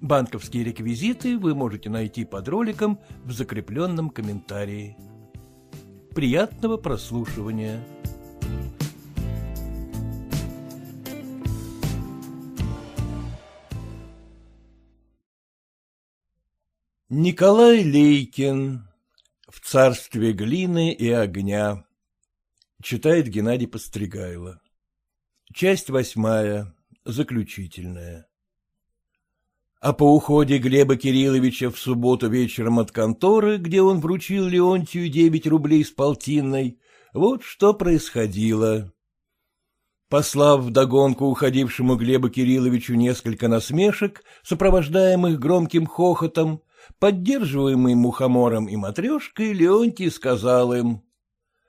Банковские реквизиты вы можете найти под роликом в закрепленном комментарии. Приятного прослушивания! Николай Лейкин В царстве глины и огня Читает Геннадий Постригайло Часть восьмая Заключительная а по уходе Глеба Кирилловича в субботу вечером от конторы, где он вручил Леонтию девять рублей с полтинной, вот что происходило. Послав вдогонку уходившему Глебу Кирилловичу несколько насмешек, сопровождаемых громким хохотом, поддерживаемый мухомором и матрешкой, Леонтий сказал им.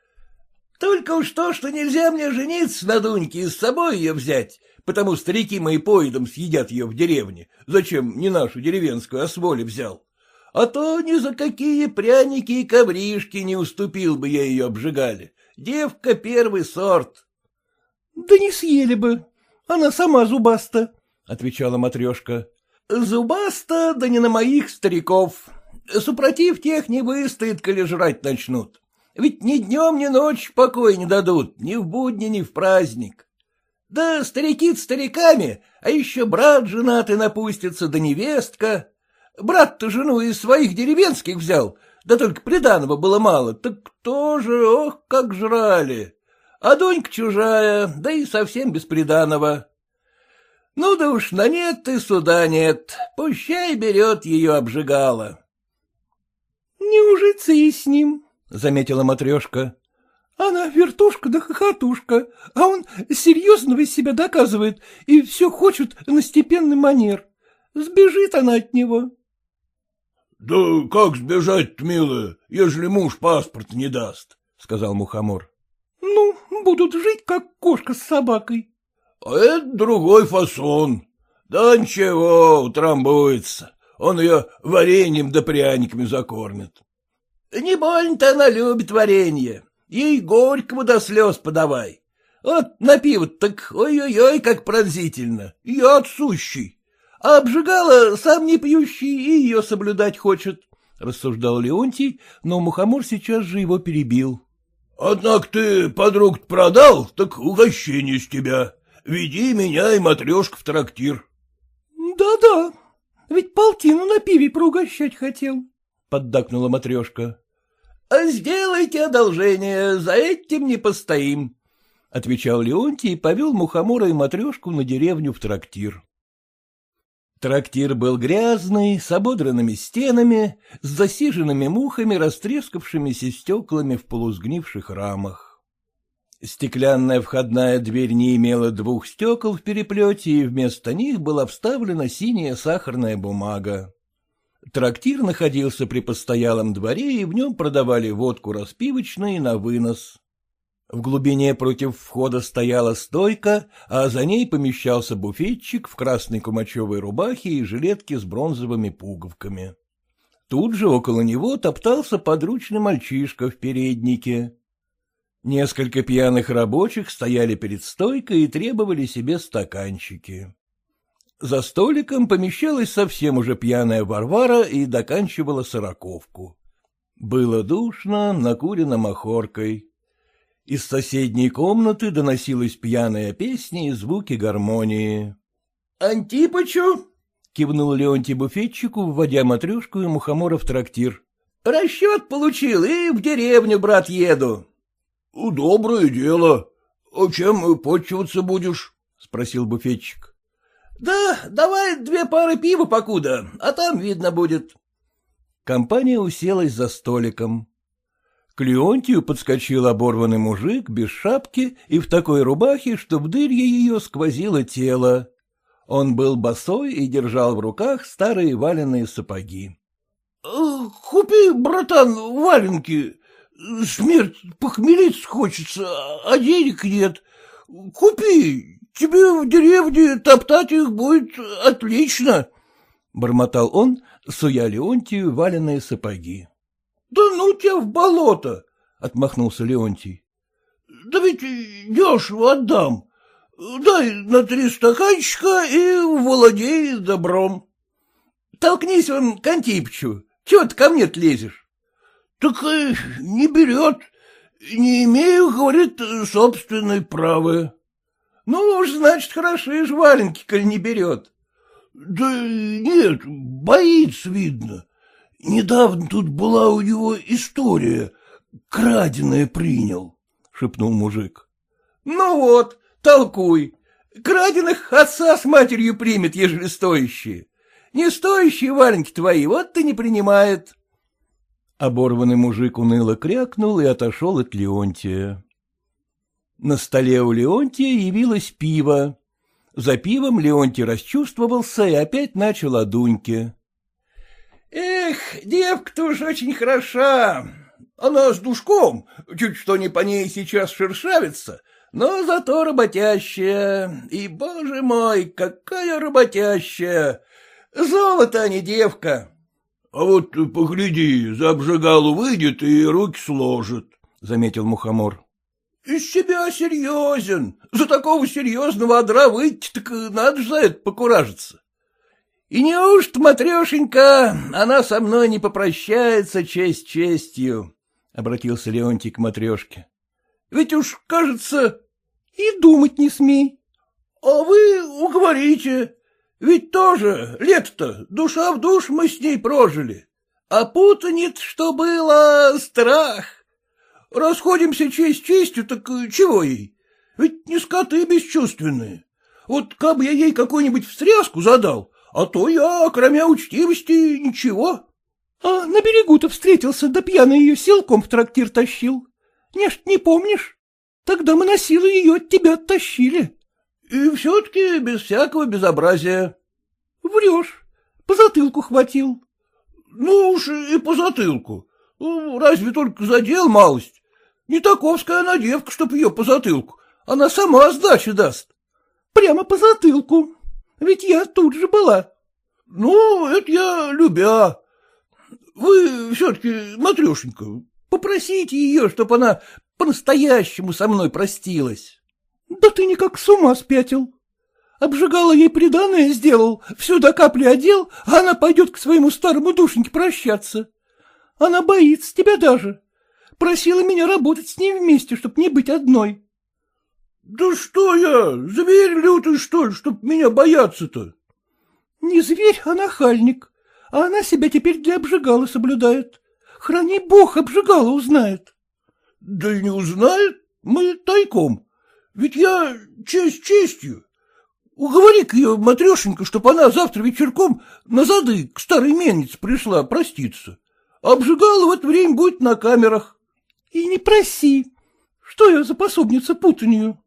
— Только уж то, что нельзя мне жениться на Дуньке и с собой ее взять, потому старики мои поедом съедят ее в деревне. Зачем не нашу деревенскую, а с воли взял? А то ни за какие пряники и ковришки не уступил бы я ее обжигали. Девка первый сорт. — Да не съели бы. Она сама зубаста, — отвечала матрешка. — Зубаста, да не на моих стариков. Супротив тех не выстоит, коли жрать начнут. Ведь ни днем, ни ночь покоя не дадут, ни в будни, ни в праздник. Да старики стариками, а еще брат женатый напустится, да невестка. Брат-то жену из своих деревенских взял, да только приданого было мало, так тоже, ох, как жрали. А донька чужая, да и совсем без приданого. Ну да уж на нет и суда нет, пущай берет ее обжигала. — Не ужиться и с ним, — заметила матрешка. Она вертушка да хохотушка, а он серьезного из себя доказывает и все хочет на степенный манер. Сбежит она от него. — Да как сбежать-то, милая, ежели муж паспорт не даст? — сказал Мухомор. — Ну, будут жить, как кошка с собакой. — А это другой фасон. Да ничего, утрамбуется. Он ее вареньем да пряниками закормит. — Не больно-то она любит варенье, Ей горького до слез подавай. Вот на пиво так ой-ой-ой, как пронзительно, яд сущий. А обжигала сам не пьющий и ее соблюдать хочет, — рассуждал Леонтий, но Мухомор сейчас же его перебил. — Однако ты подруг продал, так угощение с тебя. Веди меня и матрешка в трактир. Да — Да-да, ведь полтину на пиве проугощать хотел, — поддакнула матрешка. — Сделайте одолжение, за этим не постоим, — отвечал Леонтий и повел мухомора и матрешку на деревню в трактир. Трактир был грязный, с ободранными стенами, с засиженными мухами, растрескавшимися стеклами в полузгнивших рамах. Стеклянная входная дверь не имела двух стекол в переплете, и вместо них была вставлена синяя сахарная бумага. Трактир находился при постоялом дворе, и в нем продавали водку распивочной на вынос. В глубине против входа стояла стойка, а за ней помещался буфетчик в красной кумачевой рубахе и жилетке с бронзовыми пуговками. Тут же около него топтался подручный мальчишка в переднике. Несколько пьяных рабочих стояли перед стойкой и требовали себе стаканчики. За столиком помещалась совсем уже пьяная Варвара и доканчивала сороковку. Было душно, накурено махоркой. Из соседней комнаты доносилась пьяная песня и звуки гармонии. — Антипычу! — кивнул Леонтий буфетчику, вводя матрешку и мухомора в трактир. — Расчет получил и в деревню, брат, еду. — Доброе дело. А чем почиваться будешь? — спросил буфетчик. — Да, давай две пары пива покуда, а там видно будет. Компания уселась за столиком. К Леонтию подскочил оборванный мужик без шапки и в такой рубахе, что в дырье ее сквозило тело. Он был босой и держал в руках старые валенные сапоги. — купи, братан, валенки. Смерть похмелиться хочется, а денег нет. Купи, тебе в деревне топтать их будет отлично, — бормотал он, суя Леонтию валеные сапоги. — Да ну тебя в болото! — отмахнулся Леонтий. — Да ведь дешево отдам. Дай на три стаканчика и владей добром. — Толкнись он к Антипычу. Чего ты ко мне лезешь? — Так э, не берет. Не имею, говорит, собственной правы. — Ну уж, значит, хороши валенки, коль не берет. — Да нет, боится, видно. Недавно тут была у него история. Краденое принял, — шепнул мужик. — Ну вот, толкуй. Краденых отца с матерью примет, ежели стоящие. Не стоящие валенки твои, вот ты не принимает. Оборванный мужик уныло крякнул и отошел от Леонтия. На столе у Леонтия явилось пиво. За пивом Леонтий расчувствовался и опять начал о Дуньке. — Эх, девка-то уж очень хороша. Она с душком, чуть что не по ней сейчас шершавится, но зато работящая. И, боже мой, какая работящая! Золото, а не девка. — А вот погляди, за обжигалу выйдет и руки сложит, — заметил Мухомор. — Из себя серьезен. За такого серьезного одра выйти, так надо же за это покуражиться. И неужто, Матрешенька, она со мной не попрощается честь честью? — обратился Леонтий к Матрешке. — Ведь уж, кажется... — И думать не смей. — А вы уговорите. Ведь тоже лето-то душа в душ мы с ней прожили. А путанит, что было, страх. Расходимся честь честью, так чего ей? Ведь не скоты бесчувственные. Вот как бы я ей какую-нибудь встряску задал, а то я, кроме учтивости, ничего. А на берегу-то встретился, да пьяный ее силком в трактир тащил. Нечто не помнишь? Тогда мы на силу ее от тебя оттащили. И все-таки без всякого безобразия. Врешь. По затылку хватил. Ну уж и по затылку. Ну, разве только задел малость. Не таковская она девка, чтоб ее по затылку. Она сама сдачи даст. Прямо по затылку. Ведь я тут же была. Ну, это я любя. Вы все-таки, Матрешенька, попросите ее, чтоб она по-настоящему со мной простилась. — Да ты никак с ума спятил. Обжигала ей приданное сделал, всю до капли одел, а она пойдет к своему старому душеньке прощаться. Она боится тебя даже. Просила меня работать с ней вместе, чтоб не быть одной. — Да что я, зверь лютый, что ли, чтоб меня бояться-то? — Не зверь, а нахальник. А она себя теперь для обжигала соблюдает. Храни бог, обжигала узнает. — Да не узнает, мы тайком. Ведь я честь честью. Уговори-ка ее, Матрешенька, чтоб она завтра вечерком на зады к старой мельнице пришла проститься. Обжигала в это время будет на камерах. И не проси. Что я за пособница путанью?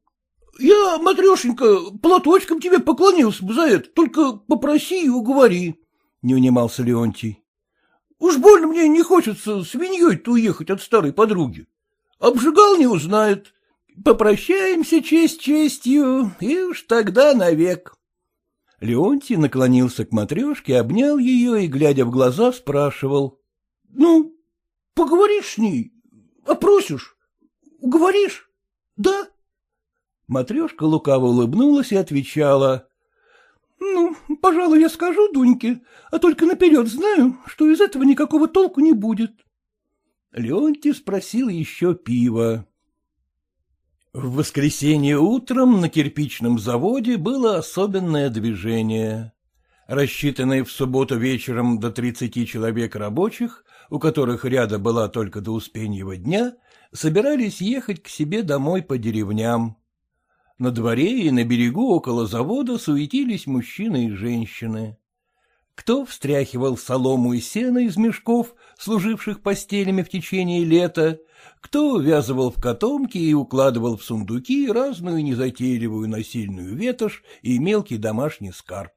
Я, Матрешенька, платочком тебе поклонился бы за это, только попроси и уговори, — не унимался Леонтий. Уж больно мне не хочется свиньей-то уехать от старой подруги. Обжигал не узнает, Попрощаемся честь честью, и уж тогда навек. Леонтий наклонился к матрешке, обнял ее и, глядя в глаза, спрашивал. — Ну, поговоришь с ней? Опросишь? Уговоришь? Да? Матрешка лукаво улыбнулась и отвечала. — Ну, пожалуй, я скажу Дуньке, а только наперед знаю, что из этого никакого толку не будет. Леонтий спросил еще пива. В воскресенье утром на кирпичном заводе было особенное движение. Рассчитанные в субботу вечером до тридцати человек рабочих, у которых ряда была только до Успеньего дня, собирались ехать к себе домой по деревням. На дворе и на берегу около завода суетились мужчины и женщины. Кто встряхивал солому и сено из мешков, служивших постелями в течение лета, кто вязывал в котомки и укладывал в сундуки разную незатейливую насильную ветошь и мелкий домашний скарб.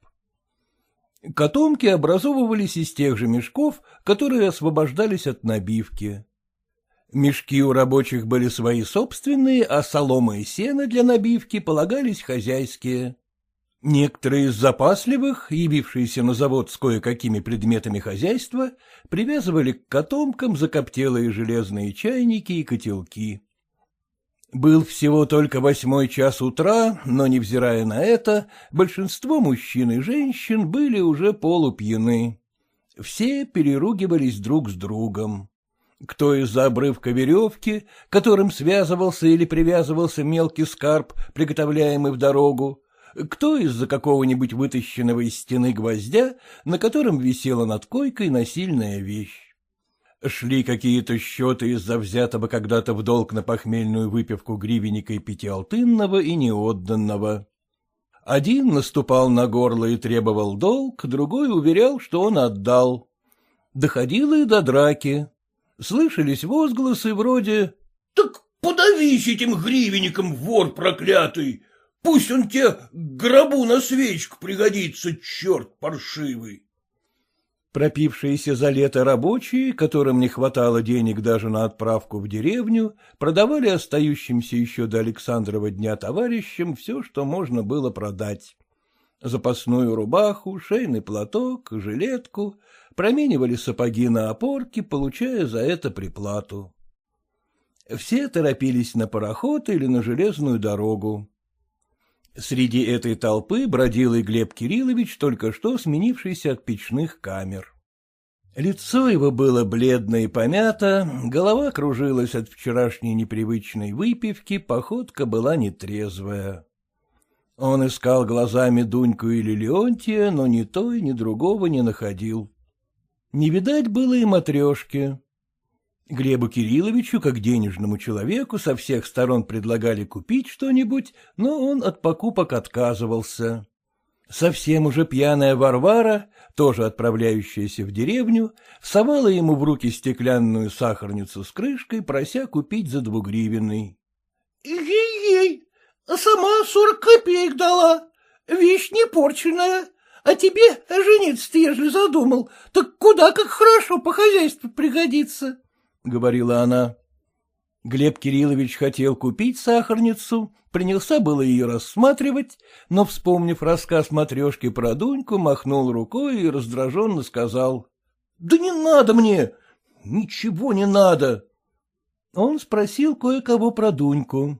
Котомки образовывались из тех же мешков, которые освобождались от набивки. Мешки у рабочих были свои собственные, а солома и сено для набивки полагались хозяйские. Некоторые из запасливых, явившиеся на завод с кое-какими предметами хозяйства, привязывали к котомкам закоптелые железные чайники и котелки. Был всего только восьмой час утра, но, невзирая на это, большинство мужчин и женщин были уже полупьяны. Все переругивались друг с другом. Кто из-за обрывка веревки, которым связывался или привязывался мелкий скарб, приготовляемый в дорогу, кто из-за какого-нибудь вытащенного из стены гвоздя, на котором висела над койкой насильная вещь. Шли какие-то счеты из-за взятого когда-то в долг на похмельную выпивку гривенника и пятиалтынного и неотданного. Один наступал на горло и требовал долг, другой уверял, что он отдал. Доходило и до драки. Слышались возгласы вроде «Так подавись этим гривенником, вор проклятый! Пусть он тебе к гробу на свечку пригодится, черт паршивый!» Пропившиеся за лето рабочие, которым не хватало денег даже на отправку в деревню, продавали остающимся еще до Александрова дня товарищам все, что можно было продать. Запасную рубаху, шейный платок, жилетку, променивали сапоги на опорки, получая за это приплату. Все торопились на пароход или на железную дорогу. Среди этой толпы бродил и Глеб Кириллович, только что сменившийся от печных камер. Лицо его было бледно и помято, голова кружилась от вчерашней непривычной выпивки, походка была нетрезвая. Он искал глазами Дуньку или Леонтия, но ни той, ни другого не находил. Не видать было и матрешки. Глебу Кирилловичу, как денежному человеку, со всех сторон предлагали купить что-нибудь, но он от покупок отказывался. Совсем уже пьяная Варвара, тоже отправляющаяся в деревню, совала ему в руки стеклянную сахарницу с крышкой, прося купить за двугривенный. Ей-ей, сама сорок копеек дала, вещь не порченная, а тебе жениться-то, ежели задумал, так куда как хорошо по хозяйству пригодится. — говорила она. Глеб Кириллович хотел купить сахарницу, принялся было ее рассматривать, но, вспомнив рассказ матрешки про Дуньку, махнул рукой и раздраженно сказал. — Да не надо мне! Ничего не надо! Он спросил кое-кого про Дуньку.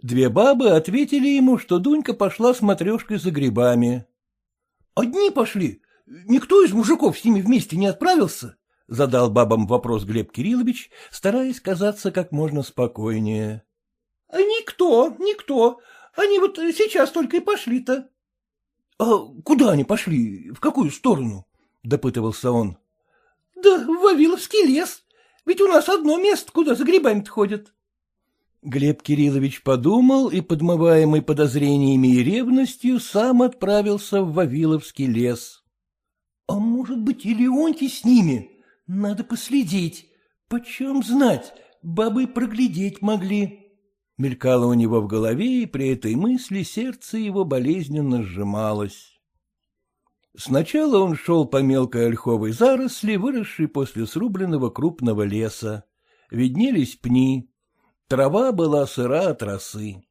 Две бабы ответили ему, что Дунька пошла с матрешкой за грибами. — Одни пошли? Никто из мужиков с ними вместе не отправился? — задал бабам вопрос Глеб Кириллович, стараясь казаться как можно спокойнее. — Никто, никто. Они вот сейчас только и пошли-то. — А куда они пошли? В какую сторону? — допытывался он. — Да в Вавиловский лес. Ведь у нас одно место, куда за грибами-то ходят. Глеб Кириллович подумал и, подмываемый подозрениями и ревностью, сам отправился в Вавиловский лес. — А может быть, и Леонтий с ними? Надо последить. Почем знать, бабы проглядеть могли. Мелькало у него в голове, и при этой мысли сердце его болезненно сжималось. Сначала он шел по мелкой ольховой заросли, выросшей после срубленного крупного леса. Виднелись пни. Трава была сыра от росы.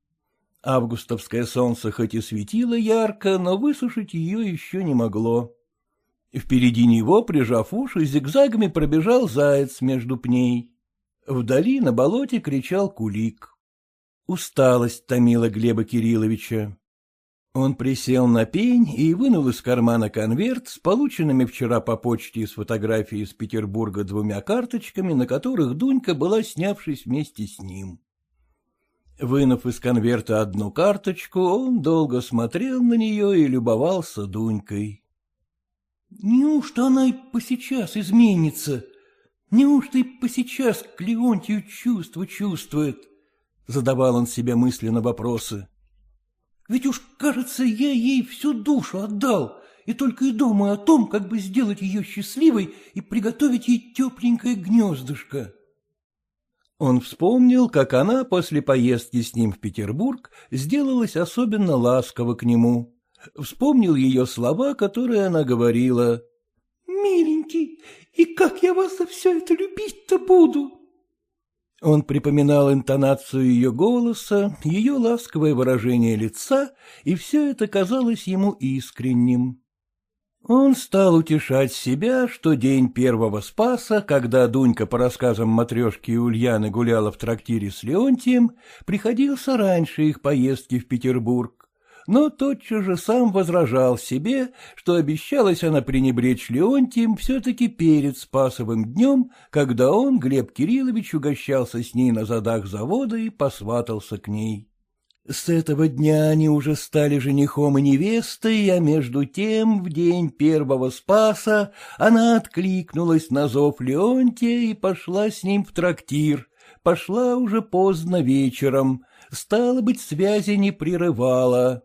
Августовское солнце хоть и светило ярко, но высушить ее еще не могло. Впереди него, прижав уши, зигзагами пробежал заяц между пней. Вдали на болоте кричал кулик. Усталость томила Глеба Кирилловича. Он присел на пень и вынул из кармана конверт с полученными вчера по почте из фотографии из Петербурга двумя карточками, на которых Дунька была, снявшись вместе с ним. Вынув из конверта одну карточку, он долго смотрел на нее и любовался Дунькой. Неужто она и посейчас изменится? Неужто и посейчас к Леонтию чувство чувствует? Задавал он себе мысленно вопросы. Ведь уж, кажется, я ей всю душу отдал, и только и думаю о том, как бы сделать ее счастливой и приготовить ей тепленькое гнездышко. Он вспомнил, как она после поездки с ним в Петербург сделалась особенно ласково к нему Вспомнил ее слова, которые она говорила. — Миленький, и как я вас за все это любить-то буду? Он припоминал интонацию ее голоса, ее ласковое выражение лица, и все это казалось ему искренним. Он стал утешать себя, что день первого Спаса, когда Дунька по рассказам Матрешки и Ульяны гуляла в трактире с Леонтием, приходился раньше их поездки в Петербург, но тотчас же сам возражал себе, что обещалась она пренебречь Леонтием все-таки перед Спасовым днем, когда он, Глеб Кириллович, угощался с ней на задах завода и посватался к ней. С этого дня они уже стали женихом и невестой, а между тем в день первого Спаса она откликнулась на зов Леонтия и пошла с ним в трактир, пошла уже поздно вечером, стало быть, связи не прерывала.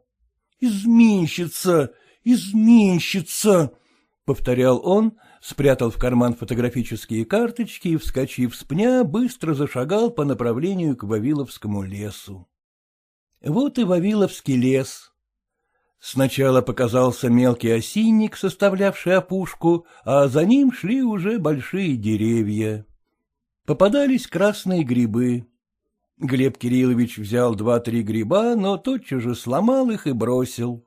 «Изменщица! Изменщица!» — повторял он, спрятал в карман фотографические карточки и, вскочив с пня, быстро зашагал по направлению к Вавиловскому лесу. Вот и Вавиловский лес. Сначала показался мелкий осинник, составлявший опушку, а за ним шли уже большие деревья. Попадались красные грибы. Глеб Кириллович взял два-три гриба, но тотчас же сломал их и бросил.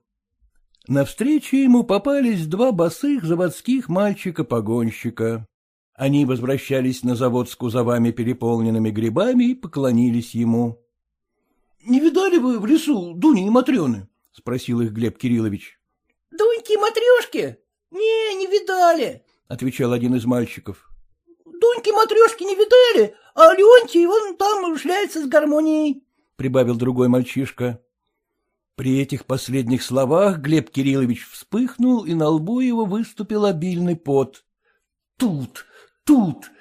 Навстречу ему попались два босых заводских мальчика-погонщика. Они возвращались на завод с кузовами, переполненными грибами, и поклонились ему. Не видали вы в лесу Дуни и Матрены? — спросил их Глеб Кириллович. — Дуньки и Матрешки? Не, не видали, — отвечал один из мальчиков. — Дуньки Матрешки не видали, а Леонтий вон там шляется с гармонией, — прибавил другой мальчишка. При этих последних словах Глеб Кириллович вспыхнул, и на лбу его выступил обильный пот. — Тут, тут,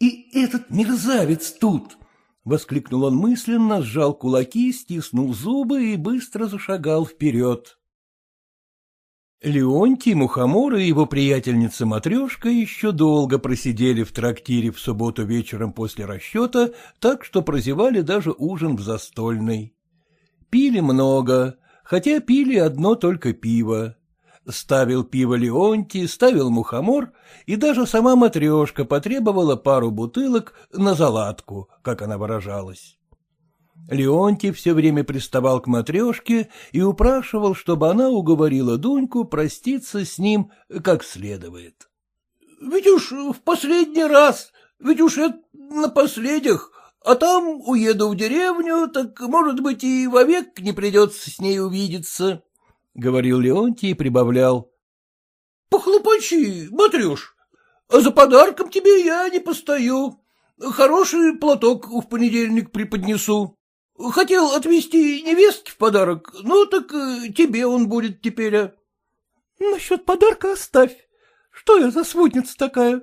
и этот мерзавец тут, — воскликнул он мысленно, сжал кулаки, стиснул зубы и быстро зашагал вперед. Леонтий, Мухомор и его приятельница Матрешка еще долго просидели в трактире в субботу вечером после расчета, так что прозевали даже ужин в застольной. Пили много, хотя пили одно только пиво. Ставил пиво Леонтий, ставил мухомор, и даже сама матрешка потребовала пару бутылок на заладку, как она выражалась. Леонтий все время приставал к матрешке и упрашивал, чтобы она уговорила Дуньку проститься с ним как следует. — Ведь уж в последний раз, ведь уж это на последних, а там уеду в деревню, так, может быть, и вовек не придется с ней увидеться. — говорил Леонтий и прибавлял. — Похлопочи, Матрюш, а за подарком тебе я не постою. Хороший платок в понедельник преподнесу. Хотел отвезти невестке в подарок, ну так э, тебе он будет теперь. А. — Насчет подарка оставь. Что я за сводница такая?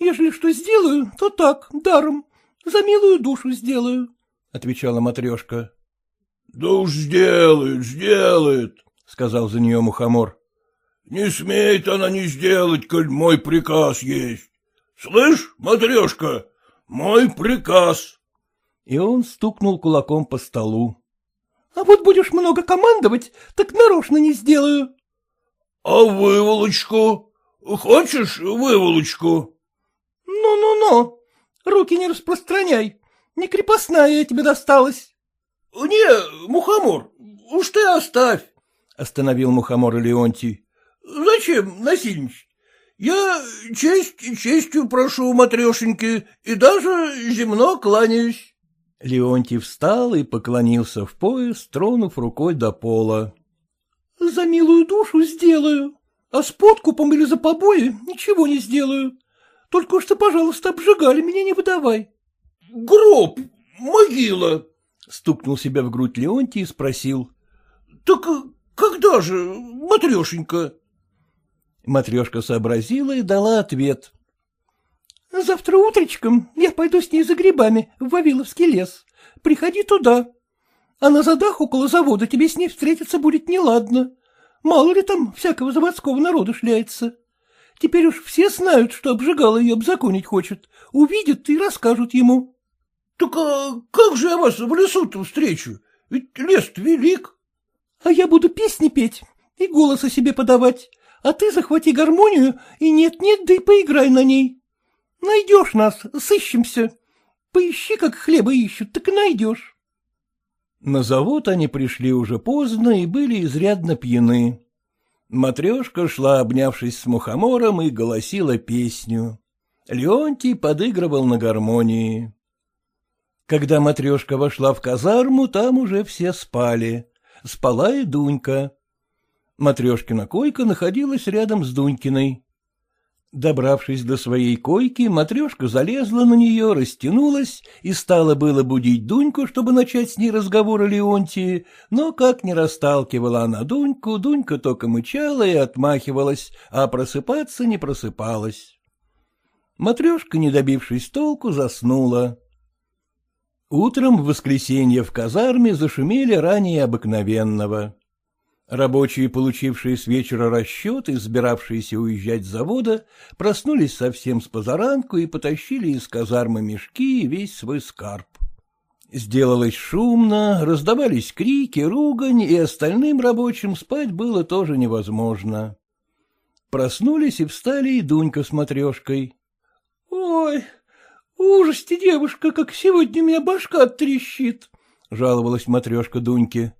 Ежели что сделаю, то так, даром, за милую душу сделаю, — отвечала матрешка. — Да уж сделает, сделает, сказал за нее мухомор. — Не смеет она не сделать, коль мой приказ есть. Слышь, матрешка, мой приказ. И он стукнул кулаком по столу. — А вот будешь много командовать, так нарочно не сделаю. — А выволочку? Хочешь выволочку? Ну, — Ну-ну-ну, руки не распространяй, не крепостная я тебе досталась. — Не, мухомор, уж ты оставь. — остановил мухомор Леонтий. — Зачем насильничать? Я честь честью прошу матрешеньки и даже земно кланяюсь. Леонтий встал и поклонился в пояс, тронув рукой до пола. — За милую душу сделаю, а с подкупом или за побои ничего не сделаю. Только что, пожалуйста, обжигали, меня не выдавай. — Гроб, могила! — стукнул себя в грудь Леонтий и спросил. — Так когда же, Матрешенька? Матрешка сообразила и дала ответ. — Завтра утречком я пойду с ней за грибами в Вавиловский лес. Приходи туда. А на задах около завода тебе с ней встретиться будет неладно. Мало ли там всякого заводского народа шляется. Теперь уж все знают, что обжигала ее обзаконить хочет. Увидят и расскажут ему. — Так а как же я вас в лесу-то встречу? Ведь лес велик. А я буду песни петь, и голоса себе подавать, а ты захвати гармонию и нет-нет, да и поиграй на ней. Найдешь нас, сыщемся. Поищи, как хлеба ищут, так и найдешь. На завод они пришли уже поздно и были изрядно пьяны. Матрешка шла, обнявшись с мухомором, и голосила песню. Леонтий подыгрывал на гармонии. Когда матрешка вошла в казарму, там уже все спали. Спала и Дунька. Матрешкина койка находилась рядом с Дунькиной. Добравшись до своей койки, матрешка залезла на нее, растянулась и стала было будить Дуньку, чтобы начать с ней разговор о Леонтии, но как не расталкивала она Дуньку, Дунька только мычала и отмахивалась, а просыпаться не просыпалась. Матрешка, не добившись толку, заснула. Утром в воскресенье в казарме зашумели ранее обыкновенного. Рабочие, получившие с вечера расчет и собиравшиеся уезжать с завода, проснулись совсем с позаранку и потащили из казармы мешки и весь свой скарб. Сделалось шумно, раздавались крики, ругань, и остальным рабочим спать было тоже невозможно. Проснулись и встали и Дунька с матрешкой. — Ой, ужасти, девушка, как сегодня у меня башка трещит, — жаловалась матрешка Дуньке.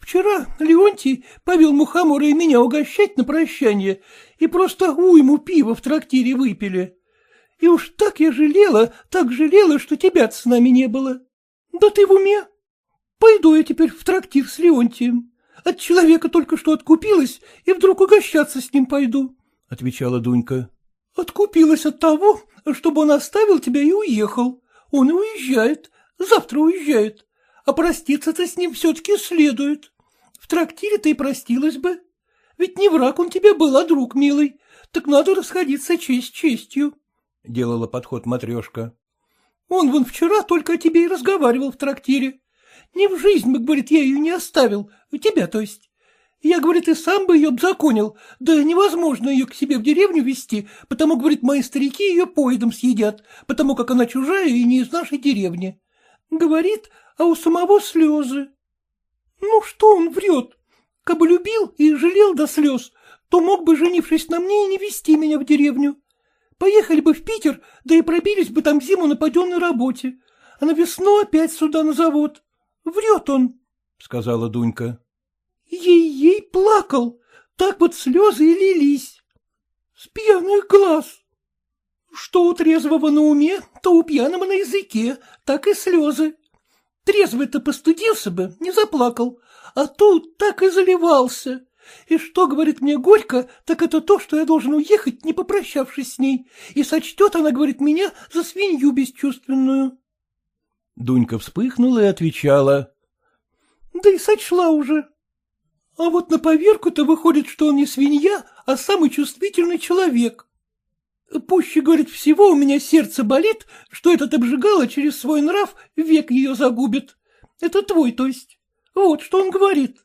Вчера Леонтий повел Мухомора и меня угощать на прощание, и просто уйму пива в трактире выпили. И уж так я жалела, так жалела, что тебя с нами не было. Да ты в уме? Пойду я теперь в трактир с Леонтием. От человека только что откупилась, и вдруг угощаться с ним пойду, — отвечала Дунька. — Откупилась от того, чтобы он оставил тебя и уехал. Он и уезжает, завтра уезжает а проститься-то с ним все-таки следует. В трактире-то и простилась бы. Ведь не враг он тебе был, а друг милый. Так надо расходиться честь честью, — делала подход матрешка. Он вон вчера только о тебе и разговаривал в трактире. Не в жизнь бы, говорит, я ее не оставил, тебя, то есть. Я, говорит, и сам бы ее обзаконил, да невозможно ее к себе в деревню везти, потому, говорит, мои старики ее поедом съедят, потому как она чужая и не из нашей деревни. Говорит, а у самого слезы. Ну, что он врет? Кабы любил и жалел до слез, то мог бы, женившись на мне, и не вести меня в деревню. Поехали бы в Питер, да и пробились бы там зиму на паденной работе, а на весну опять сюда на завод. Врет он, — сказала Дунька. Ей-ей плакал, так вот слезы и лились. С пьяных глаз. Что у трезвого на уме, то у пьяного на языке, так и слезы. Трезвый-то постудился бы, не заплакал, а тут так и заливался. И что, говорит мне Горько, так это то, что я должен уехать, не попрощавшись с ней, и сочтет она, говорит, меня за свинью бесчувственную. Дунька вспыхнула и отвечала. — Да и сочла уже. А вот на поверку-то выходит, что он не свинья, а самый чувствительный человек. Пуще, говорит, всего у меня сердце болит, что этот обжигало через свой нрав век ее загубит. Это твой, то есть. Вот что он говорит.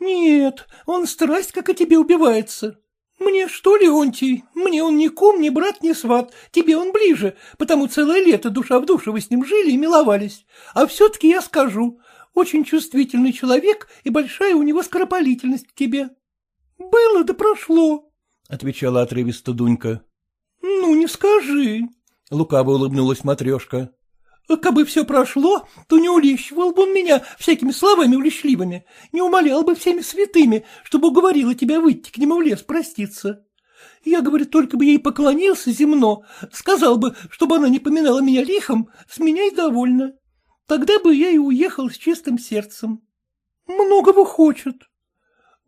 Нет, он страсть, как о тебе убивается. Мне что, Леонтий, мне он ни кум, ни брат, ни сват, тебе он ближе, потому целое лето душа в душу вы с ним жили и миловались. А все-таки я скажу, очень чувствительный человек и большая у него скоропалительность к тебе. — Было да прошло, — отвечала отрывисто Дунька. — Ну, не скажи, — лукаво улыбнулась матрешка. — Кабы все прошло, то не улещивал бы он меня всякими словами улещливыми, не умолял бы всеми святыми, чтобы уговорила тебя выйти к нему в лес проститься. Я, говорит, только бы ей поклонился земно, сказал бы, чтобы она не поминала меня лихом, с меня и довольна. Тогда бы я и уехал с чистым сердцем. Многого хочет.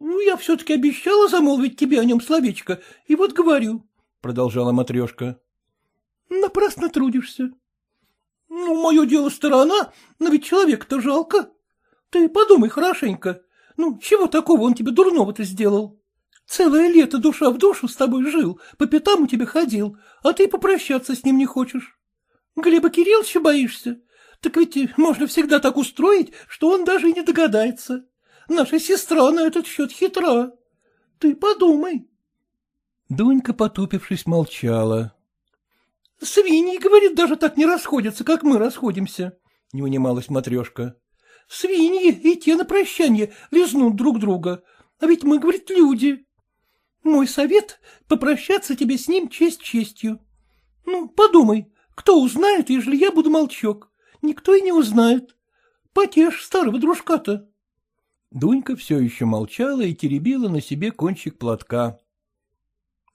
Ну, я все-таки обещала замолвить тебе о нем словечко, и вот говорю продолжала матрешка. — Напрасно трудишься. — Ну, мое дело сторона, но ведь человек-то жалко. Ты подумай хорошенько. Ну, чего такого он тебе дурного-то сделал? Целое лето душа в душу с тобой жил, по пятам у тебя ходил, а ты попрощаться с ним не хочешь. Глеба Кирилловича боишься? Так ведь можно всегда так устроить, что он даже и не догадается. Наша сестра на этот счет хитра. Ты подумай. Дунька, потупившись, молчала. — Свиньи, говорит, даже так не расходятся, как мы расходимся, — не унималась матрешка. — Свиньи и те на прощание лизнут друг друга, А ведь мы, говорит, люди. Мой совет — попрощаться тебе с ним честь честью. Ну, подумай, кто узнает, ежели я буду молчок? Никто и не узнает. Потешь старого дружка-то. Дунька все еще молчала и теребила на себе кончик платка.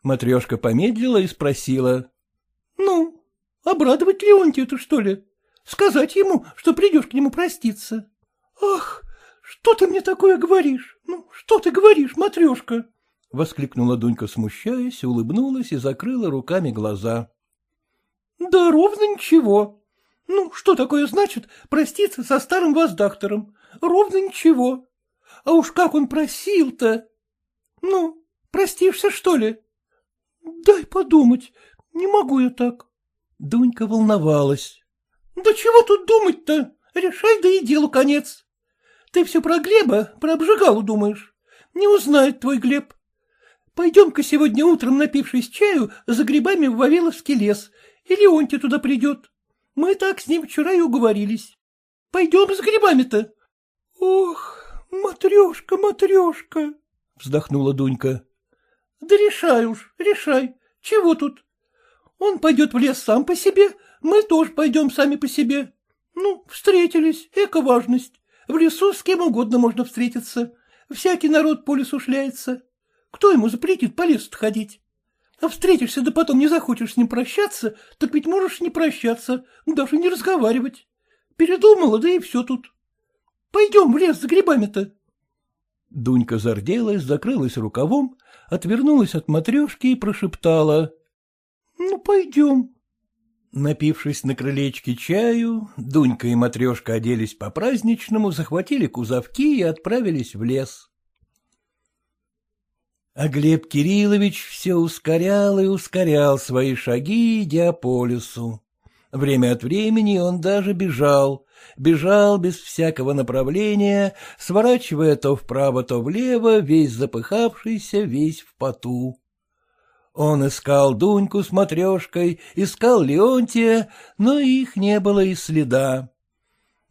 Матрешка помедлила и спросила. — Ну, обрадовать Леонтию-то, что ли? Сказать ему, что придешь к нему проститься. — Ах, что ты мне такое говоришь? Ну, что ты говоришь, матрешка? — воскликнула Дунька, смущаясь, улыбнулась и закрыла руками глаза. — Да ровно ничего. Ну, что такое значит проститься со старым воздактором? Ровно ничего. А уж как он просил-то! Ну, простишься, что ли? Дай подумать, не могу я так. Дунька волновалась. Да чего тут думать-то? Решай, да и делу конец. Ты все про Глеба, про обжигалу думаешь. Не узнает твой Глеб. Пойдем-ка сегодня утром, напившись чаю, за грибами в Вавиловский лес, и Леонтий туда придет. Мы так с ним вчера и уговорились. Пойдем с грибами-то. Ох, Матрешка, матрешка, — вздохнула Дунька. — Да решай уж, решай. Чего тут? Он пойдет в лес сам по себе, мы тоже пойдем сами по себе. Ну, встретились, эко важность. В лесу с кем угодно можно встретиться. Всякий народ по лесу шляется. Кто ему запретит по лесу ходить? А встретишься, да потом не захочешь с ним прощаться, так ведь можешь не прощаться, даже не разговаривать. Передумала, да и все тут. Пойдем в лес за грибами-то. Дунька зарделась, закрылась рукавом, отвернулась от матрешки и прошептала. — Ну, пойдем. Напившись на крылечке чаю, Дунька и матрешка оделись по-праздничному, захватили кузовки и отправились в лес. А Глеб Кириллович все ускорял и ускорял свои шаги, идя по лесу. Время от времени он даже бежал, бежал без всякого направления, сворачивая то вправо, то влево, весь запыхавшийся, весь в поту. Он искал Дуньку с матрешкой, искал Леонтия, но их не было и следа.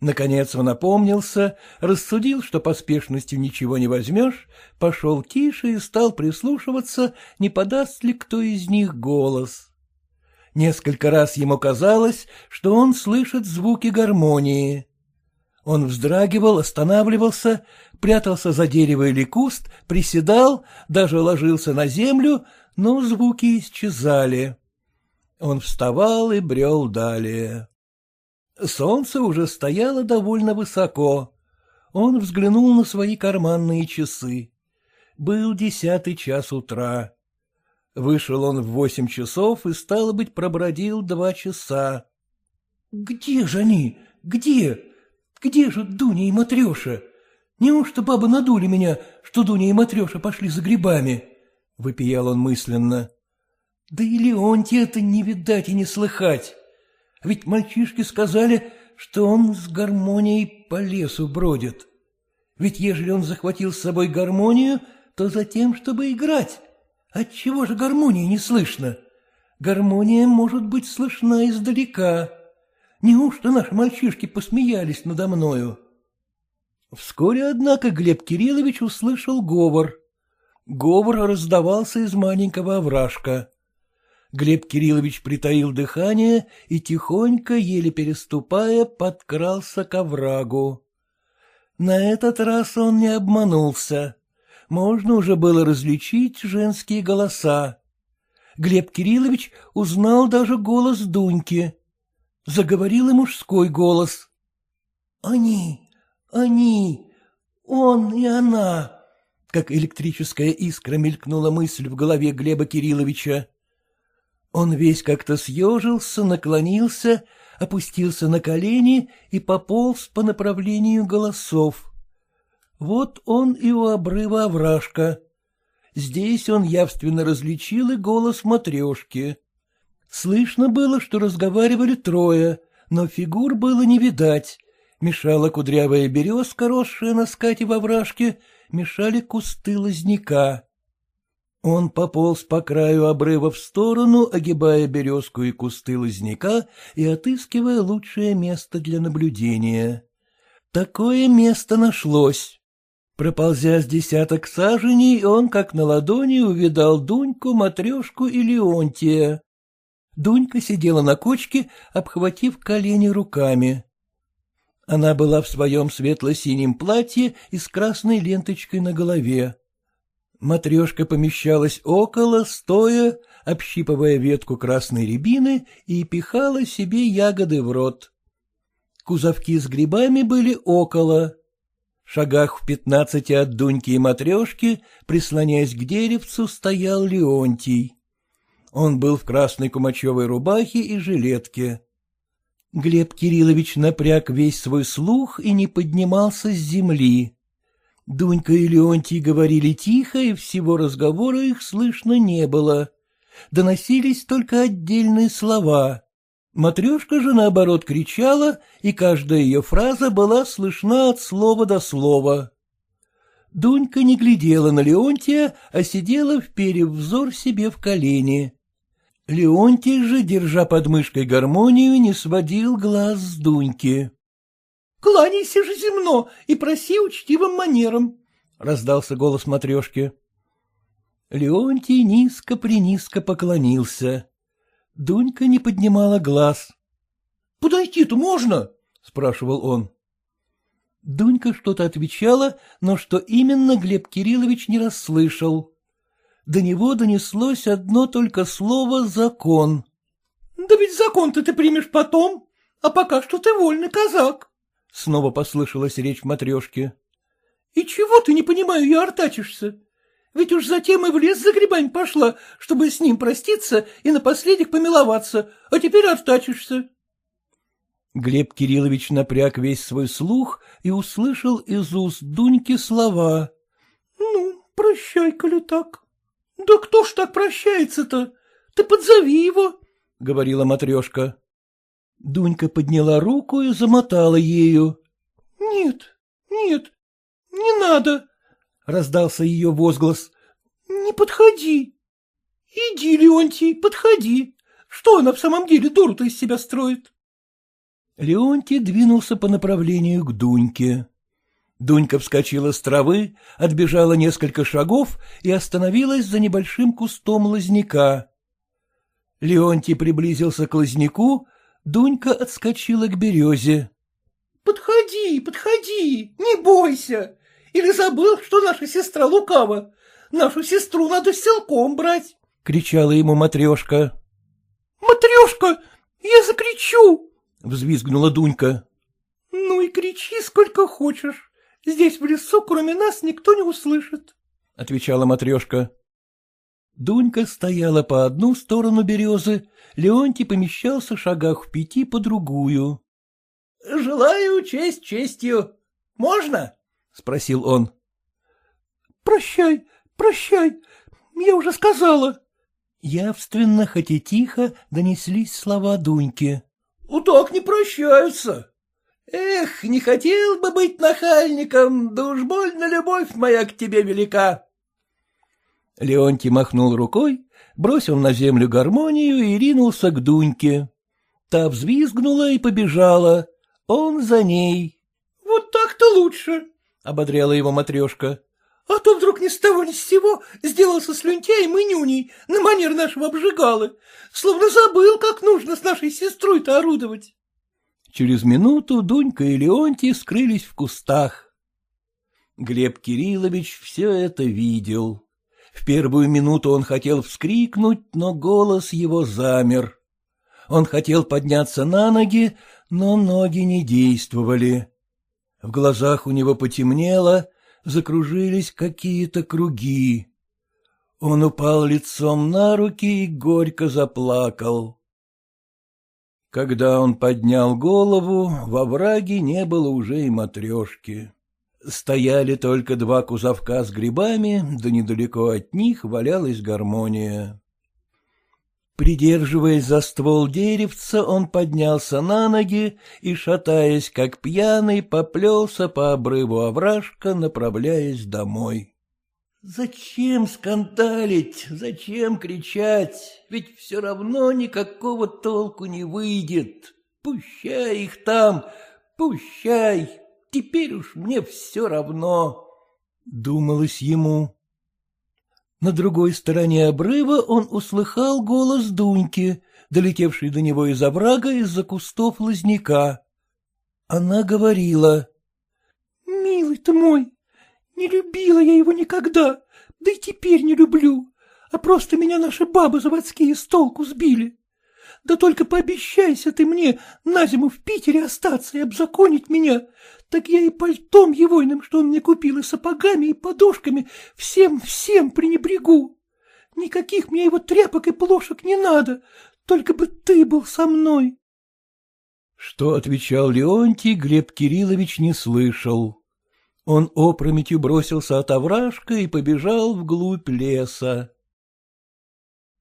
Наконец он опомнился, рассудил, что поспешностью ничего не возьмешь, пошел тише и стал прислушиваться, не подаст ли кто из них голос. Несколько раз ему казалось, что он слышит звуки гармонии. Он вздрагивал, останавливался, прятался за дерево или куст, приседал, даже ложился на землю, но звуки исчезали. Он вставал и брел далее. Солнце уже стояло довольно высоко. Он взглянул на свои карманные часы. Был десятый час утра. Вышел он в восемь часов и, стало быть, пробродил два часа. — Где же они? Где? Где же Дуня и Матреша? Неужто бабы надули меня, что Дуня и Матреша пошли за грибами? — выпиял он мысленно. — Да и Леонтия это не видать и не слыхать. Ведь мальчишки сказали, что он с гармонией по лесу бродит. Ведь ежели он захватил с собой гармонию, то за тем, чтобы играть. Отчего же гармонии не слышно? Гармония может быть слышна издалека. Неужто наши мальчишки посмеялись надо мною? Вскоре, однако, Глеб Кириллович услышал говор. Говор раздавался из маленького овражка. Глеб Кириллович притаил дыхание и тихонько, еле переступая, подкрался к оврагу. На этот раз он не обманулся можно уже было различить женские голоса. Глеб Кириллович узнал даже голос Дуньки. Заговорил и мужской голос. — Они, они, он и она, как электрическая искра мелькнула мысль в голове Глеба Кирилловича. Он весь как-то съежился, наклонился, опустился на колени и пополз по направлению голосов. Вот он и у обрыва овражка. Здесь он явственно различил и голос матрешки. Слышно было, что разговаривали трое, но фигур было не видать. Мешала кудрявая березка, росшая на скате во вражке, мешали кусты лозняка. Он пополз по краю обрыва в сторону, огибая березку и кусты лозняка и отыскивая лучшее место для наблюдения. Такое место нашлось. Проползя с десяток саженей, он, как на ладони, увидал Дуньку, Матрешку и Леонтия. Дунька сидела на кочке, обхватив колени руками. Она была в своем светло-синем платье и с красной ленточкой на голове. Матрешка помещалась около, стоя, общипывая ветку красной рябины и пихала себе ягоды в рот. Кузовки с грибами были около. Шагах в пятнадцати от Дуньки и Матрешки, прислоняясь к деревцу, стоял Леонтий. Он был в красной кумачевой рубахе и жилетке. Глеб Кириллович напряг весь свой слух и не поднимался с земли. Дунька и Леонтий говорили тихо, и всего разговора их слышно не было. Доносились только отдельные слова. Матрешка же, наоборот, кричала, и каждая ее фраза была слышна от слова до слова. Дунька не глядела на Леонтия, а сидела, вперев взор себе в колени. Леонтий же, держа под мышкой гармонию, не сводил глаз с Дуньки. — Кланяйся же земно и проси учтивым манером, — раздался голос матрешки. Леонтий низко-принизко поклонился. Дунька не поднимала глаз. — Подойти-то можно? — спрашивал он. Дунька что-то отвечала, но что именно Глеб Кириллович не расслышал. До него донеслось одно только слово «закон». — Да ведь закон-то ты примешь потом, а пока что ты вольный казак. Снова послышалась речь матрешки. — И чего ты, не понимаю, я артачишься? Ведь уж затем и в лес за грибами пошла, чтобы с ним проститься и напоследок помиловаться, а теперь артачишься. Глеб Кириллович напряг весь свой слух и услышал из уст Дуньки слова. — Ну, прощай, коли так. — Да кто ж так прощается-то? Ты подзови его, — говорила матрешка. Дунька подняла руку и замотала ею. — Нет, нет, не надо, — раздался ее возглас. — Не подходи. Иди, Леонтий, подходи. Что она в самом деле дуру-то из себя строит? Леонтий двинулся по направлению к Дуньке. Дунька вскочила с травы, отбежала несколько шагов и остановилась за небольшим кустом лозняка. Леонтий приблизился к лозняку, Дунька отскочила к березе. — Подходи, подходи, не бойся. Или забыл, что наша сестра лукава? Нашу сестру надо силком брать, — кричала ему матрешка. — Матрешка, я закричу! — взвизгнула Дунька. — Ну и кричи сколько хочешь. Здесь в лесу, кроме нас, никто не услышит, — отвечала матрешка. Дунька стояла по одну сторону березы, Леонтий помещался в шагах в пяти по другую. — Желаю честь честью. Можно? — спросил он. — Прощай, прощай, я уже сказала. Явственно, хоть и тихо, донеслись слова Дуньки. — Так не прощаются. Эх, не хотел бы быть нахальником, да уж больно любовь моя к тебе велика. Леонтий махнул рукой, бросил на землю гармонию и ринулся к Дуньке. Та взвизгнула и побежала. Он за ней. — Вот так-то лучше, — ободряла его матрешка. — А то вдруг ни с того ни с сего сделался слюнтяем и нюней на манер нашего обжигалы, словно забыл, как нужно с нашей сестрой-то орудовать. Через минуту Дунька и Леонтий скрылись в кустах. Глеб Кириллович все это видел. В первую минуту он хотел вскрикнуть, но голос его замер. Он хотел подняться на ноги, но ноги не действовали. В глазах у него потемнело, закружились какие-то круги. Он упал лицом на руки и горько заплакал. Когда он поднял голову, во враге не было уже и матрешки. Стояли только два кузовка с грибами, да недалеко от них валялась гармония. Придерживаясь за ствол деревца, он поднялся на ноги и, шатаясь как пьяный, поплелся по обрыву овражка, направляясь домой. Зачем скандалить, зачем кричать, ведь все равно никакого толку не выйдет. Пущай их там, пущай, теперь уж мне все равно. — думалось ему. На другой стороне обрыва он услыхал голос Дуньки, долетевший до него из оврага из-за кустов лозняка. Она говорила. — Милый ты мой, не любила я его никогда, да и теперь не люблю, а просто меня наши бабы заводские с толку сбили. Да только пообещайся ты мне на зиму в Питере остаться и обзаконить меня, так я и пальтом егойным, что он мне купил, и сапогами, и подушками, всем-всем пренебрегу. Никаких мне его тряпок и плошек не надо, только бы ты был со мной. Что отвечал Леонтий, Глеб Кириллович не слышал. Он опрометью бросился от овражка и побежал вглубь леса.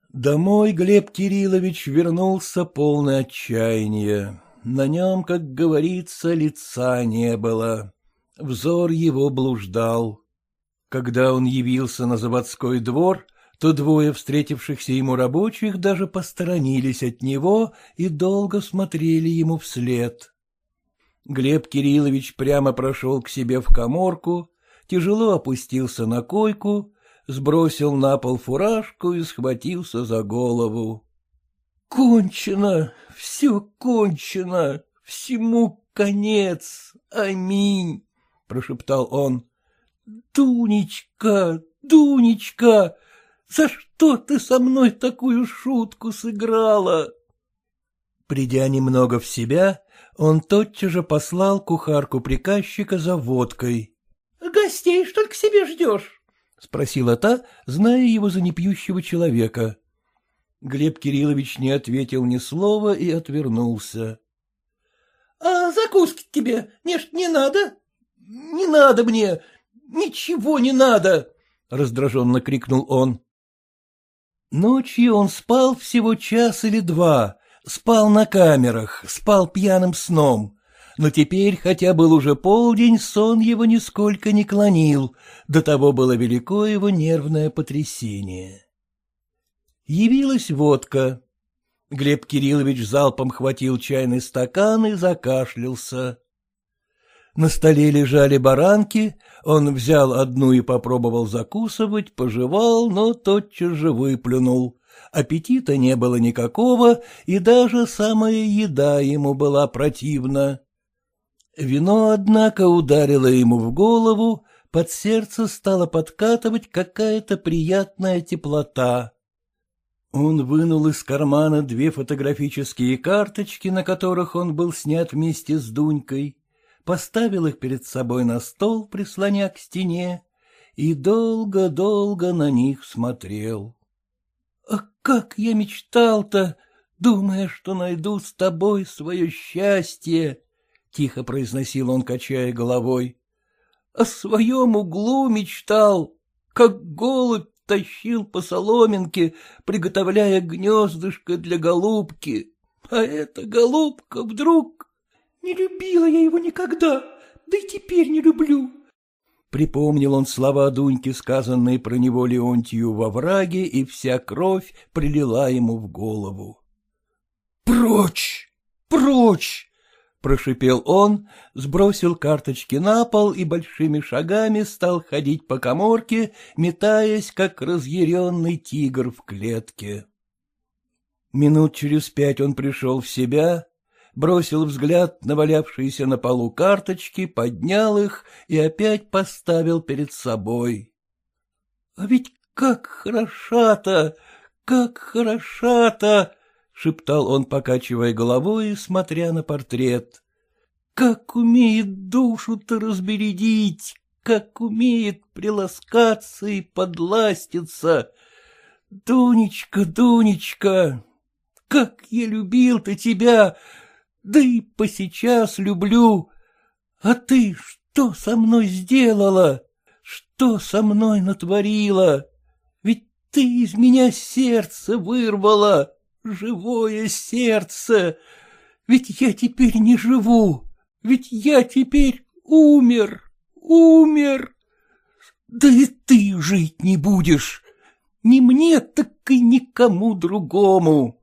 Домой Глеб Кириллович вернулся полный отчаяния. На нем, как говорится, лица не было. Взор его блуждал. Когда он явился на заводской двор, то двое встретившихся ему рабочих даже посторонились от него и долго смотрели ему вслед. Глеб Кириллович прямо прошел к себе в коморку, тяжело опустился на койку, сбросил на пол фуражку и схватился за голову. — Кончено, все кончено, всему конец, аминь, — прошептал он. — Дунечка, Дунечка, за что ты со мной такую шутку сыграла? Придя немного в себя, он тотчас же послал кухарку приказчика за водкой. — Гостей, что ли, к себе ждешь? — спросила та, зная его за непьющего человека. Глеб Кириллович не ответил ни слова и отвернулся. — А закуски тебе, нечто не надо? — Не надо мне, ничего не надо! — раздраженно крикнул он. Ночью он спал всего час или два, спал на камерах, спал пьяным сном, но теперь, хотя был уже полдень, сон его нисколько не клонил, до того было велико его нервное потрясение. Явилась водка. Глеб Кириллович залпом хватил чайный стакан и закашлялся. На столе лежали баранки, он взял одну и попробовал закусывать, пожевал, но тотчас же выплюнул. Аппетита не было никакого, и даже самая еда ему была противна. Вино, однако, ударило ему в голову, под сердце стала подкатывать какая-то приятная теплота. Он вынул из кармана две фотографические карточки, на которых он был снят вместе с Дунькой, поставил их перед собой на стол, прислоня к стене, и долго-долго на них смотрел. — А как я мечтал-то, думая, что найду с тобой свое счастье! — тихо произносил он, качая головой. — О своем углу мечтал, как голубь тащил по соломинке, приготовляя гнездышко для голубки. А эта голубка вдруг не любила я его никогда, да и теперь не люблю. Припомнил он слова Дуньки, сказанные про него Леонтию во враге, и вся кровь прилила ему в голову. — Прочь! Прочь! — прошипел он, сбросил карточки на пол и большими шагами стал ходить по коморке, метаясь, как разъяренный тигр в клетке. Минут через пять он пришел в себя, бросил взгляд на валявшиеся на полу карточки, поднял их и опять поставил перед собой. — А ведь как хороша-то, как хороша-то! — шептал он, покачивая головой смотря на портрет. — Как умеет душу-то разбередить, как умеет приласкаться и подластиться! Дунечка, Дунечка, как я любил-то тебя! да и по сейчас люблю. А ты что со мной сделала? Что со мной натворила? Ведь ты из меня сердце вырвала, живое сердце. Ведь я теперь не живу, ведь я теперь умер, умер. Да и ты жить не будешь, ни мне, так и никому другому.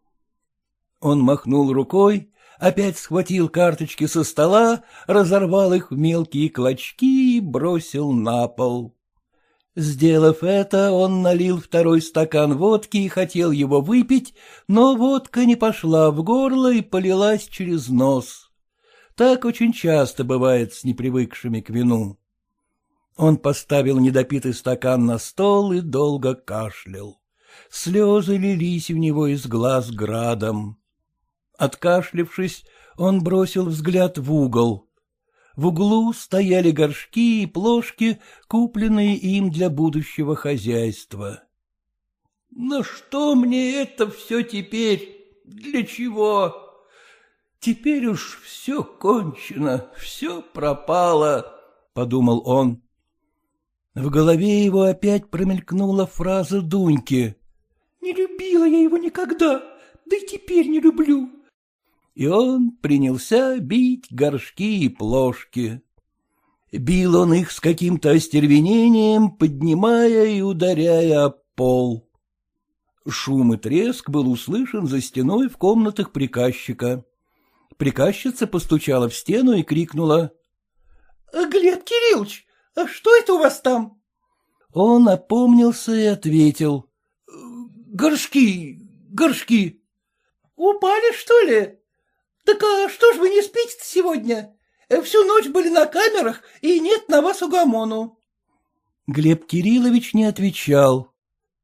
Он махнул рукой, опять схватил карточки со стола, разорвал их в мелкие клочки и бросил на пол. Сделав это, он налил второй стакан водки и хотел его выпить, но водка не пошла в горло и полилась через нос. Так очень часто бывает с непривыкшими к вину. Он поставил недопитый стакан на стол и долго кашлял. Слезы лились у него из глаз градом. Откашлившись, он бросил взгляд в угол. В углу стояли горшки и плошки, купленные им для будущего хозяйства. — На что мне это все теперь? Для чего? Теперь уж все кончено, все пропало, — подумал он. В голове его опять промелькнула фраза Дуньки. — Не любила я его никогда, да и теперь не люблю и он принялся бить горшки и плошки. Бил он их с каким-то остервенением, поднимая и ударяя об пол. Шум и треск был услышан за стеной в комнатах приказчика. Приказчица постучала в стену и крикнула. — Глеб Кириллович, а что это у вас там? Он опомнился и ответил. — Горшки, горшки. — Упали, что ли? Так а что ж вы не спите сегодня? Всю ночь были на камерах, и нет на вас угомону. Глеб Кириллович не отвечал.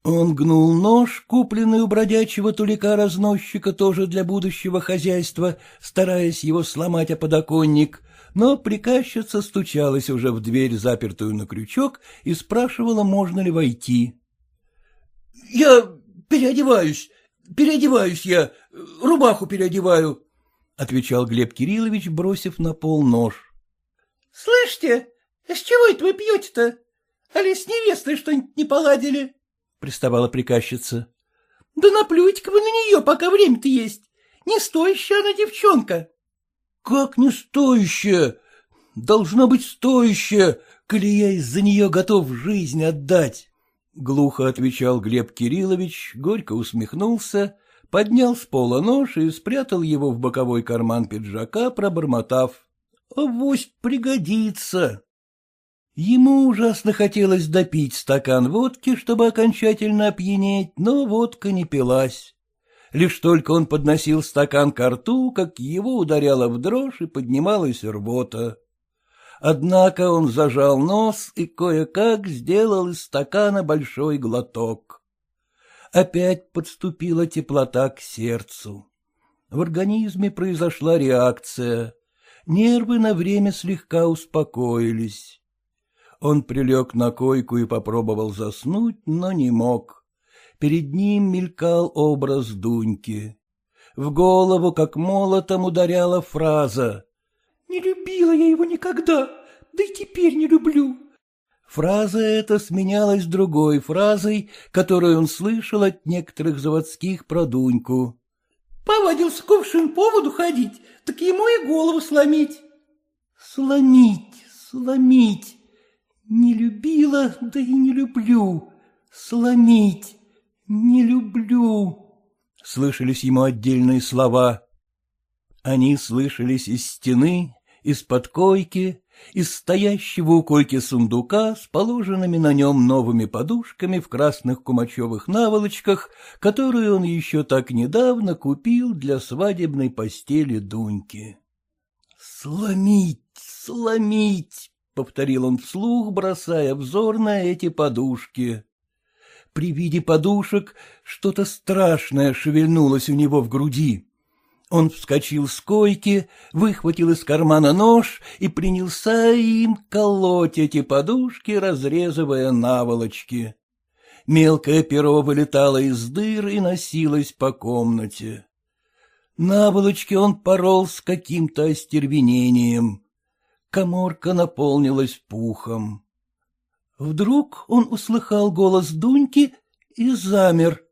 Он гнул нож, купленный у бродячего тулика-разносчика тоже для будущего хозяйства, стараясь его сломать о подоконник, но приказчица стучалась уже в дверь, запертую на крючок, и спрашивала, можно ли войти. — Я переодеваюсь, переодеваюсь я, рубаху переодеваю, — отвечал Глеб Кириллович, бросив на пол нож. — Слышите, с чего это вы пьете-то? Али с невестой что-нибудь не поладили? — приставала приказчица. — Да наплюйте-ка вы на нее, пока время-то есть. Не стоящая она девчонка. — Как не стоящая? Должна быть стоящая, коли я из-за нее готов жизнь отдать. — глухо отвечал Глеб Кириллович, горько усмехнулся поднял с пола нож и спрятал его в боковой карман пиджака, пробормотав. — Авось пригодится. Ему ужасно хотелось допить стакан водки, чтобы окончательно опьянеть, но водка не пилась. Лишь только он подносил стакан к рту, как его ударяло в дрожь и поднималась рвота. Однако он зажал нос и кое-как сделал из стакана большой глоток опять подступила теплота к сердцу. В организме произошла реакция. Нервы на время слегка успокоились. Он прилег на койку и попробовал заснуть, но не мог. Перед ним мелькал образ Дуньки. В голову, как молотом, ударяла фраза. — Не любила я его никогда, да и теперь не люблю. Фраза эта сменялась другой фразой, которую он слышал от некоторых заводских про Дуньку. — Повадился кувшин по воду ходить, так ему и голову сломить. — Сломить, сломить. Не любила, да и не люблю. Сломить, не люблю. Слышались ему отдельные слова. Они слышались из стены, из-под койки, из стоящего у койки сундука с положенными на нем новыми подушками в красных кумачевых наволочках, которые он еще так недавно купил для свадебной постели Дуньки. «Сломить, сломить!» — повторил он вслух, бросая взор на эти подушки. При виде подушек что-то страшное шевельнулось у него в груди. Он вскочил с койки, выхватил из кармана нож и принялся им колоть эти подушки, разрезывая наволочки. Мелкое перо вылетало из дыр и носилось по комнате. Наволочки он порол с каким-то остервенением. Коморка наполнилась пухом. Вдруг он услыхал голос Дуньки и замер.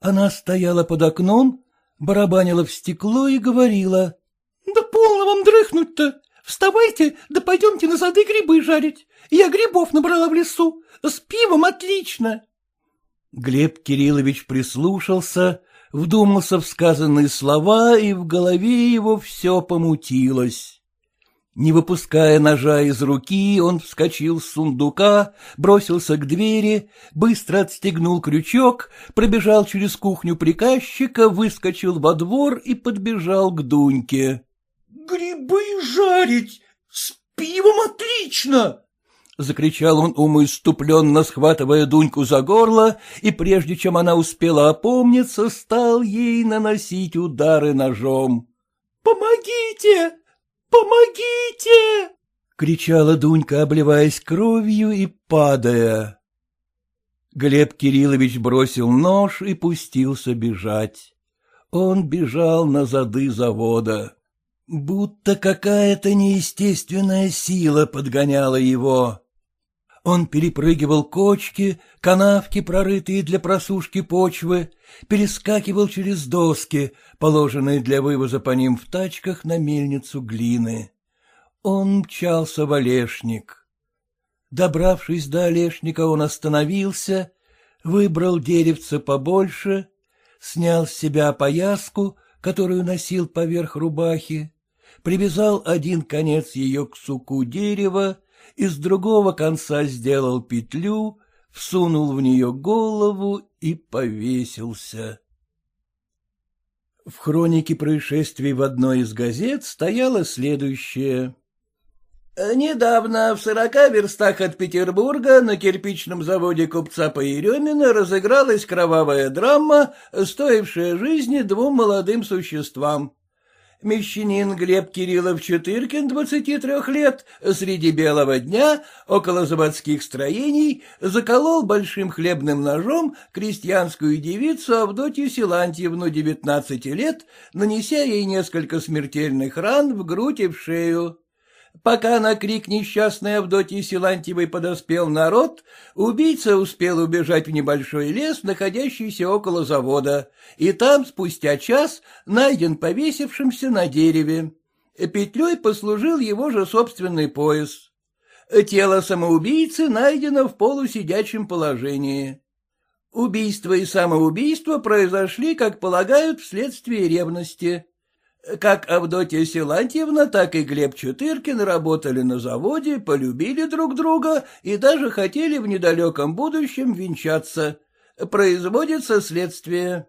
Она стояла под окном, барабанила в стекло и говорила. — Да полно вам дрыхнуть-то! Вставайте, да пойдемте на сады грибы жарить. Я грибов набрала в лесу. С пивом отлично. Глеб Кириллович прислушался, вдумался в сказанные слова, и в голове его все помутилось. Не выпуская ножа из руки, он вскочил с сундука, бросился к двери, быстро отстегнул крючок, пробежал через кухню приказчика, выскочил во двор и подбежал к Дуньке. — Грибы жарить! С пивом отлично! — закричал он умоиступленно, схватывая Дуньку за горло, и прежде чем она успела опомниться, стал ей наносить удары ножом. — Помогите! Помогите! — кричала Дунька, обливаясь кровью и падая. Глеб Кириллович бросил нож и пустился бежать. Он бежал на зады завода. Будто какая-то неестественная сила подгоняла его. Он перепрыгивал кочки, канавки, прорытые для просушки почвы, перескакивал через доски, положенные для вывоза по ним в тачках на мельницу глины. Он мчался в Олешник. Добравшись до Олешника, он остановился, выбрал деревце побольше, снял с себя пояску, которую носил поверх рубахи, привязал один конец ее к суку дерева и с другого конца сделал петлю, всунул в нее голову и повесился. В хронике происшествий в одной из газет стояло следующее. Недавно в сорока верстах от Петербурга на кирпичном заводе купца Поеремина разыгралась кровавая драма, стоившая жизни двум молодым существам. Мещанин Глеб Кириллов Четыркин, двадцати трех лет, среди белого дня, около заводских строений, заколол большим хлебным ножом крестьянскую девицу Авдотью Силантьевну, девятнадцати лет, нанеся ей несколько смертельных ран в грудь и в шею. Пока на крик несчастной Авдотьи Силантьевой подоспел народ, убийца успел убежать в небольшой лес, находящийся около завода, и там спустя час найден повесившимся на дереве. Петлей послужил его же собственный пояс. Тело самоубийцы найдено в полусидячем положении. Убийство и самоубийство произошли, как полагают, вследствие ревности. Как Авдотья Силантьевна, так и Глеб Чутыркин работали на заводе, полюбили друг друга и даже хотели в недалеком будущем венчаться. Производится следствие.